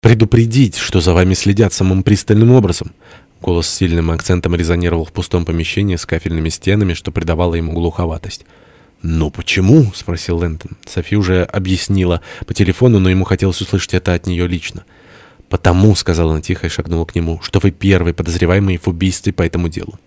предупредить, что за вами следят самым пристальным образом». Голос с сильным акцентом резонировал в пустом помещении с кафельными стенами, что придавало ему глуховатость. «Ну почему?» — спросил Лэнтон. Софи уже объяснила по телефону, но ему хотелось услышать это от нее лично. «Потому», — сказала она тихо и шагнула к нему, — «что вы первый подозреваемый в убийстве по этому делу».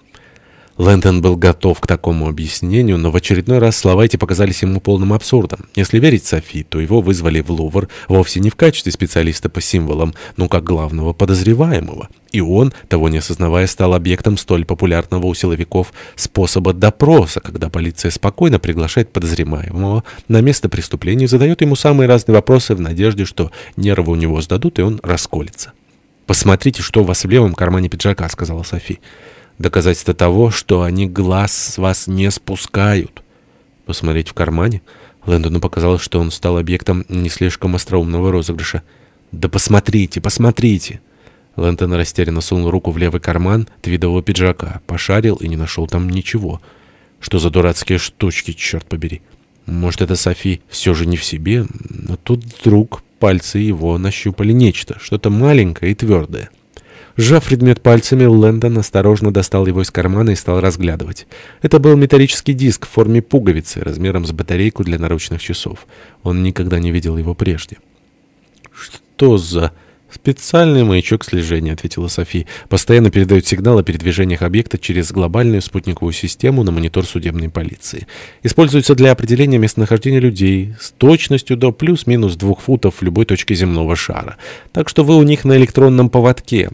Лэндон был готов к такому объяснению, но в очередной раз слова эти показались ему полным абсурдом. Если верить Софи, то его вызвали в Лувр вовсе не в качестве специалиста по символам, но как главного подозреваемого. И он, того не осознавая, стал объектом столь популярного у силовиков способа допроса, когда полиция спокойно приглашает подозреваемого на место преступления и задает ему самые разные вопросы в надежде, что нервы у него сдадут и он расколется. «Посмотрите, что у вас в левом кармане пиджака», — сказала Софи. Доказательство того, что они глаз с вас не спускают. Посмотреть в кармане? Лэндону показалось, что он стал объектом не слишком остроумного розыгрыша. «Да посмотрите, посмотрите!» Лэндон растерянно сунул руку в левый карман твидового пиджака, пошарил и не нашел там ничего. Что за дурацкие штучки, черт побери. Может, это Софи все же не в себе? Но тут вдруг пальцы его нащупали нечто, что-то маленькое и твердое. Сжав предмет пальцами, Лэндон осторожно достал его из кармана и стал разглядывать. Это был металлический диск в форме пуговицы, размером с батарейку для наручных часов. Он никогда не видел его прежде. «Что за...» «Специальный маячок слежения», — ответила Софи. «Постоянно передает сигнал о передвижениях объекта через глобальную спутниковую систему на монитор судебной полиции. Используется для определения местонахождения людей с точностью до плюс-минус двух футов в любой точке земного шара. Так что вы у них на электронном поводке.